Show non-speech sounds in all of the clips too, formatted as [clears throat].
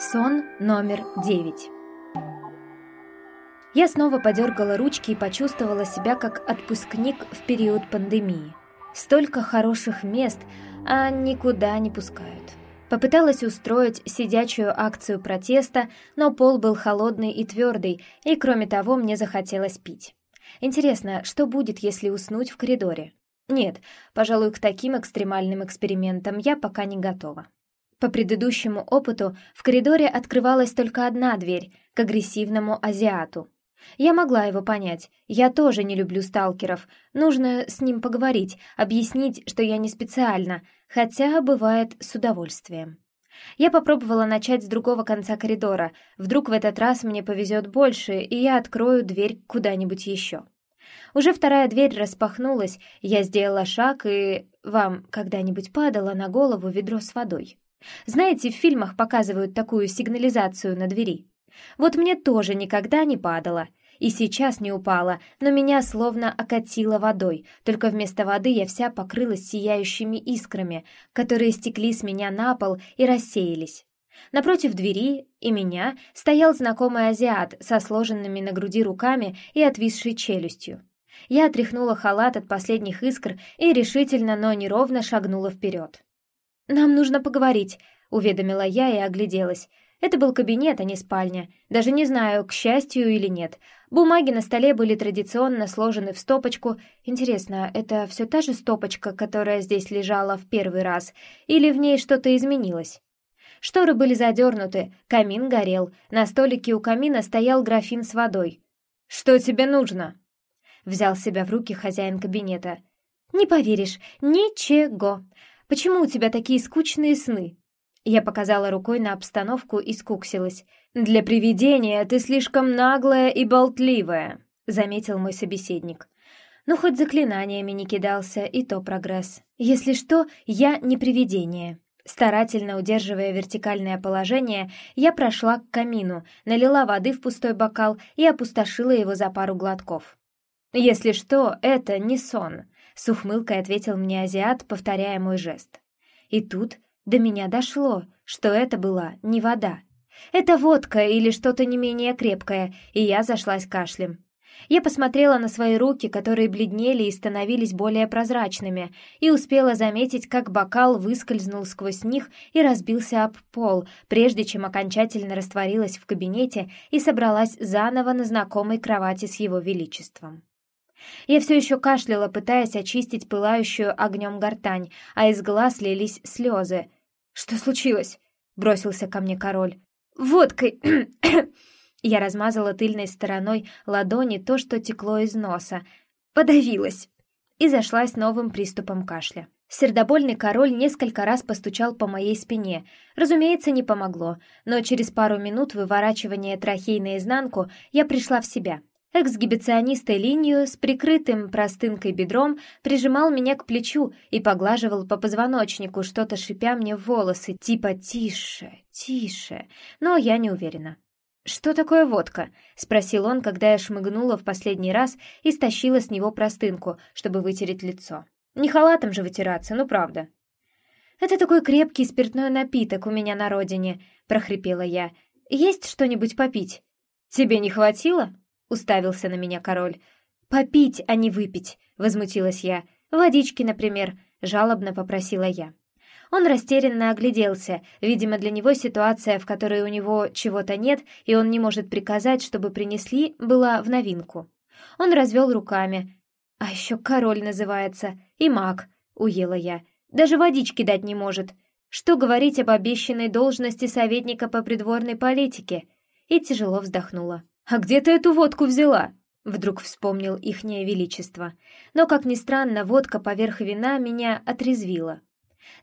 Сон номер девять. Я снова подергала ручки и почувствовала себя как отпускник в период пандемии. Столько хороших мест, а никуда не пускают. Попыталась устроить сидячую акцию протеста, но пол был холодный и твердый, и кроме того мне захотелось пить. Интересно, что будет, если уснуть в коридоре? Нет, пожалуй, к таким экстремальным экспериментам я пока не готова. По предыдущему опыту в коридоре открывалась только одна дверь к агрессивному азиату. Я могла его понять. Я тоже не люблю сталкеров. Нужно с ним поговорить, объяснить, что я не специально, хотя бывает с удовольствием. Я попробовала начать с другого конца коридора. Вдруг в этот раз мне повезет больше, и я открою дверь куда-нибудь еще. Уже вторая дверь распахнулась, я сделала шаг, и вам когда-нибудь падало на голову ведро с водой. Знаете, в фильмах показывают такую сигнализацию на двери. Вот мне тоже никогда не падало. И сейчас не упала, но меня словно окатило водой, только вместо воды я вся покрылась сияющими искрами, которые стекли с меня на пол и рассеялись. Напротив двери и меня стоял знакомый азиат со сложенными на груди руками и отвисшей челюстью. Я отряхнула халат от последних искр и решительно, но неровно шагнула вперед. «Нам нужно поговорить», — уведомила я и огляделась. Это был кабинет, а не спальня. Даже не знаю, к счастью или нет. Бумаги на столе были традиционно сложены в стопочку. Интересно, это все та же стопочка, которая здесь лежала в первый раз, или в ней что-то изменилось? Шторы были задернуты, камин горел, на столике у камина стоял графин с водой. «Что тебе нужно?» Взял себя в руки хозяин кабинета. «Не поверишь, ничего. Почему у тебя такие скучные сны?» Я показала рукой на обстановку и скуксилась. «Для привидения ты слишком наглая и болтливая», — заметил мой собеседник. «Ну, хоть заклинаниями не кидался, и то прогресс. Если что, я не привидение». Старательно удерживая вертикальное положение, я прошла к камину, налила воды в пустой бокал и опустошила его за пару глотков. «Если что, это не сон», — с ухмылкой ответил мне азиат, повторяя мой жест. И тут до меня дошло, что это была не вода. Это водка или что-то не менее крепкое, и я зашлась кашлем. Я посмотрела на свои руки, которые бледнели и становились более прозрачными, и успела заметить, как бокал выскользнул сквозь них и разбился об пол, прежде чем окончательно растворилась в кабинете и собралась заново на знакомой кровати с его величеством. Я все еще кашляла, пытаясь очистить пылающую огнем гортань, а из глаз лились слезы. «Что случилось?» — бросился ко мне король. «Водкой!» [clears throat] Я размазала тыльной стороной ладони то, что текло из носа. Подавилась. И зашлась новым приступом кашля. Сердобольный король несколько раз постучал по моей спине. Разумеется, не помогло, но через пару минут выворачивания трахей наизнанку я пришла в себя — Эксгибиционистой линию с прикрытым простынкой бедром прижимал меня к плечу и поглаживал по позвоночнику, что-то шипя мне в волосы, типа «тише, тише», но я не уверена. «Что такое водка?» — спросил он, когда я шмыгнула в последний раз и стащила с него простынку, чтобы вытереть лицо. «Не халатом же вытираться, ну правда». «Это такой крепкий спиртной напиток у меня на родине», — прохрипела я. «Есть что-нибудь попить?» «Тебе не хватило?» Уставился на меня король. «Попить, а не выпить», — возмутилась я. «Водички, например», — жалобно попросила я. Он растерянно огляделся. Видимо, для него ситуация, в которой у него чего-то нет, и он не может приказать, чтобы принесли, была в новинку. Он развел руками. «А еще король называется. И маг», — уела я. «Даже водички дать не может. Что говорить об обещанной должности советника по придворной политике?» И тяжело вздохнула. «А где ты эту водку взяла?» Вдруг вспомнил ихнее величество. Но, как ни странно, водка поверх вина меня отрезвила.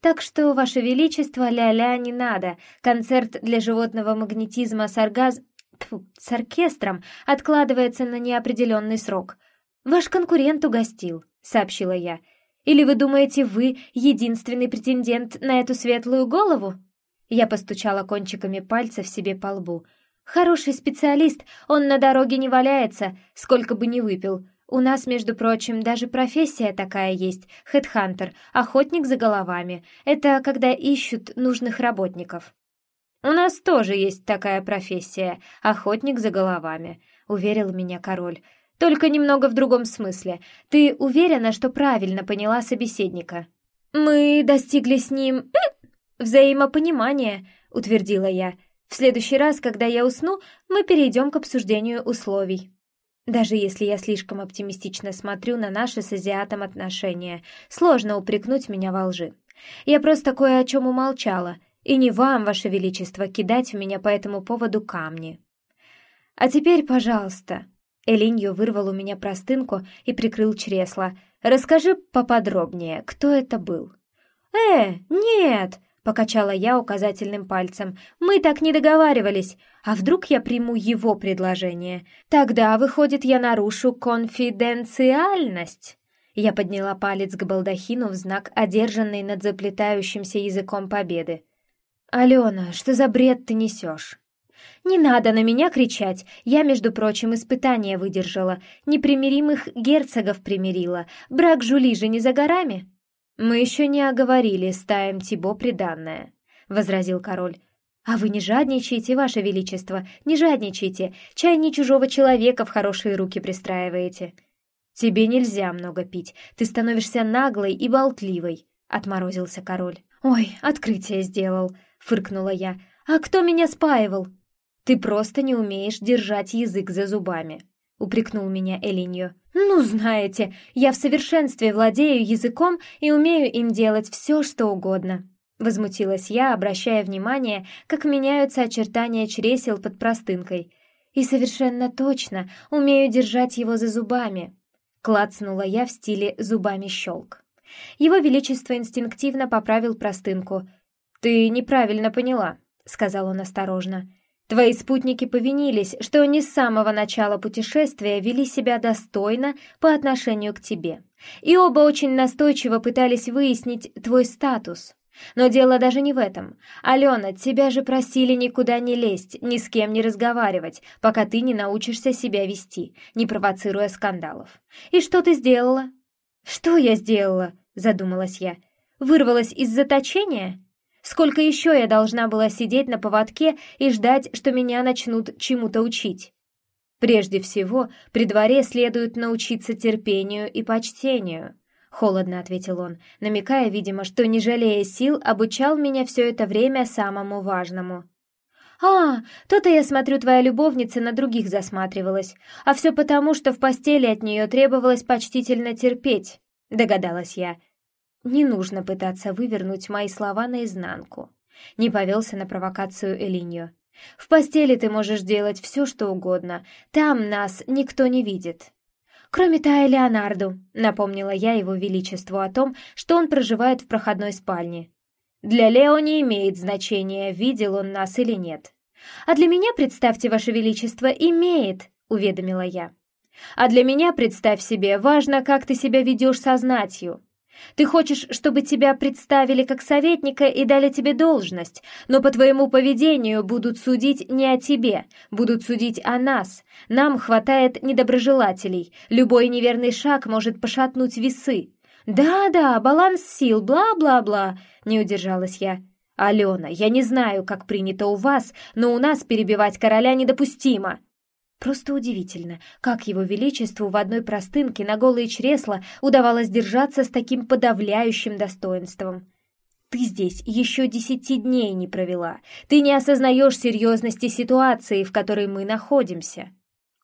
Так что, ваше величество, ля-ля не надо. Концерт для животного магнетизма с оргаз... Тьфу, с оркестром откладывается на неопределенный срок. Ваш конкурент угостил, сообщила я. Или вы думаете, вы единственный претендент на эту светлую голову? Я постучала кончиками пальцев себе по лбу. Хороший специалист, он на дороге не валяется, сколько бы ни выпил. У нас, между прочим, даже профессия такая есть — хедхантер, охотник за головами. Это когда ищут нужных работников. «У нас тоже есть такая профессия — охотник за головами», — уверил меня король. «Только немного в другом смысле. Ты уверена, что правильно поняла собеседника?» «Мы достигли с ним взаимопонимания», — утвердила я. «В следующий раз, когда я усну, мы перейдем к обсуждению условий». Даже если я слишком оптимистично смотрю на наши с азиатом отношения, сложно упрекнуть меня во лжи. Я просто кое о чем умолчала, и не вам, Ваше Величество, кидать в меня по этому поводу камни. А теперь, пожалуйста, Элиньо вырвал у меня простынку и прикрыл чресло. «Расскажи поподробнее, кто это был?» «Э, нет!» — покачала я указательным пальцем. «Мы так не договаривались. А вдруг я приму его предложение? Тогда, выходит, я нарушу конфиденциальность?» Я подняла палец к балдахину в знак одержанной над заплетающимся языком победы. «Алена, что за бред ты несешь?» «Не надо на меня кричать. Я, между прочим, испытания выдержала. Непримиримых герцогов примирила. Брак Жули же не за горами?» «Мы еще не оговорили, ставим Тибо приданное», — возразил король. «А вы не жадничайте, ваше величество, не жадничайте. Чай не чужого человека в хорошие руки пристраиваете». «Тебе нельзя много пить, ты становишься наглой и болтливой», — отморозился король. «Ой, открытие сделал», фыркнула я. «А кто меня спаивал?» «Ты просто не умеешь держать язык за зубами», — упрекнул меня Элиньо. «Ну, знаете, я в совершенстве владею языком и умею им делать все, что угодно», — возмутилась я, обращая внимание, как меняются очертания чресел под простынкой. «И совершенно точно умею держать его за зубами», — клацнула я в стиле «зубами щелк». Его Величество инстинктивно поправил простынку, «Ты неправильно поняла», — сказал он осторожно. «Твои спутники повинились, что они с самого начала путешествия вели себя достойно по отношению к тебе. И оба очень настойчиво пытались выяснить твой статус. Но дело даже не в этом. Алена, тебя же просили никуда не лезть, ни с кем не разговаривать, пока ты не научишься себя вести, не провоцируя скандалов. И что ты сделала?» «Что я сделала?» — задумалась я. «Вырвалась из заточения?» Сколько еще я должна была сидеть на поводке и ждать, что меня начнут чему-то учить? Прежде всего, при дворе следует научиться терпению и почтению. Холодно ответил он, намекая, видимо, что, не жалея сил, обучал меня все это время самому важному. «А, то-то я смотрю, твоя любовница на других засматривалась, а все потому, что в постели от нее требовалось почтительно терпеть», — догадалась я, не нужно пытаться вывернуть мои слова наизнанку. Не повелся на провокацию Элиньо. В постели ты можешь делать все, что угодно. Там нас никто не видит. Кроме Тая Леонарду, напомнила я его величеству о том, что он проживает в проходной спальне. Для Лео не имеет значения, видел он нас или нет. А для меня, представьте, ваше величество, имеет, уведомила я. А для меня, представь себе, важно, как ты себя ведешь со знатью. Ты хочешь, чтобы тебя представили как советника и дали тебе должность, но по твоему поведению будут судить не о тебе, будут судить о нас. Нам хватает недоброжелателей, любой неверный шаг может пошатнуть весы. Да-да, баланс сил, бла-бла-бла, не удержалась я. «Алена, я не знаю, как принято у вас, но у нас перебивать короля недопустимо», Просто удивительно, как его величеству в одной простынке на голые чресла удавалось держаться с таким подавляющим достоинством. Ты здесь еще десяти дней не провела. Ты не осознаешь серьезности ситуации, в которой мы находимся.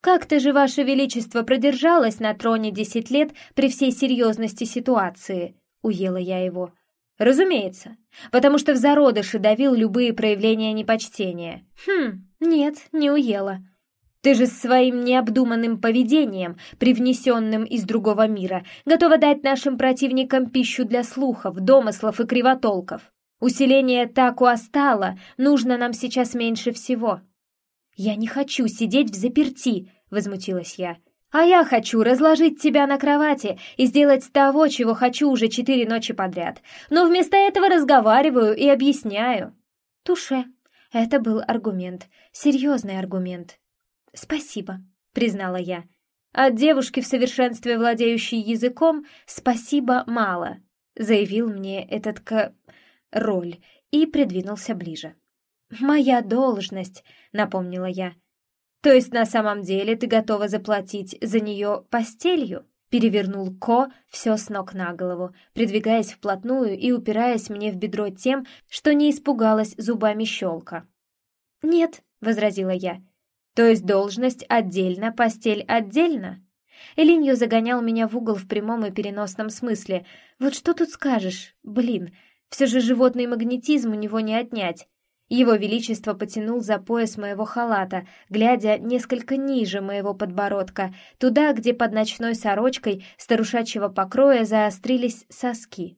Как-то же, Ваше Величество, продержалось на троне десять лет при всей серьезности ситуации, уела я его. Разумеется, потому что в зародыше давил любые проявления непочтения. Хм, нет, не уела. Ты же своим необдуманным поведением, привнесенным из другого мира, готова дать нашим противникам пищу для слухов, домыслов и кривотолков. Усиление таку остало, нужно нам сейчас меньше всего. «Я не хочу сидеть в заперти», — возмутилась я. «А я хочу разложить тебя на кровати и сделать того, чего хочу уже четыре ночи подряд. Но вместо этого разговариваю и объясняю». Туше. Это был аргумент, серьезный аргумент. «Спасибо», — признала я. «От девушки в совершенстве, владеющей языком, спасибо мало», — заявил мне этот к... роль и придвинулся ближе. «Моя должность», — напомнила я. «То есть на самом деле ты готова заплатить за нее постелью?» Перевернул Ко все с ног на голову, придвигаясь вплотную и упираясь мне в бедро тем, что не испугалась зубами щелка. «Нет», — возразила я. «То есть должность отдельно, постель отдельно?» Элиньо загонял меня в угол в прямом и переносном смысле. Вот что тут скажешь? Блин, все же животный магнетизм у него не отнять. Его Величество потянул за пояс моего халата, глядя несколько ниже моего подбородка, туда, где под ночной сорочкой старушачьего покроя заострились соски.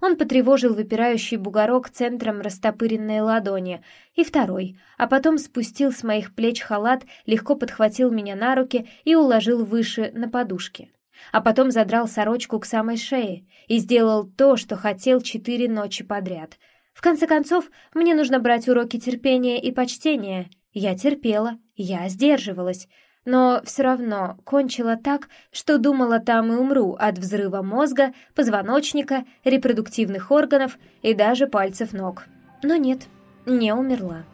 Он потревожил выпирающий бугорок центром растопыренной ладони, и второй, а потом спустил с моих плеч халат, легко подхватил меня на руки и уложил выше на подушке. А потом задрал сорочку к самой шее и сделал то, что хотел четыре ночи подряд — в конце концов, мне нужно брать уроки терпения и почтения. Я терпела, я сдерживалась, но все равно кончила так, что думала там и умру от взрыва мозга, позвоночника, репродуктивных органов и даже пальцев ног. Но нет, не умерла.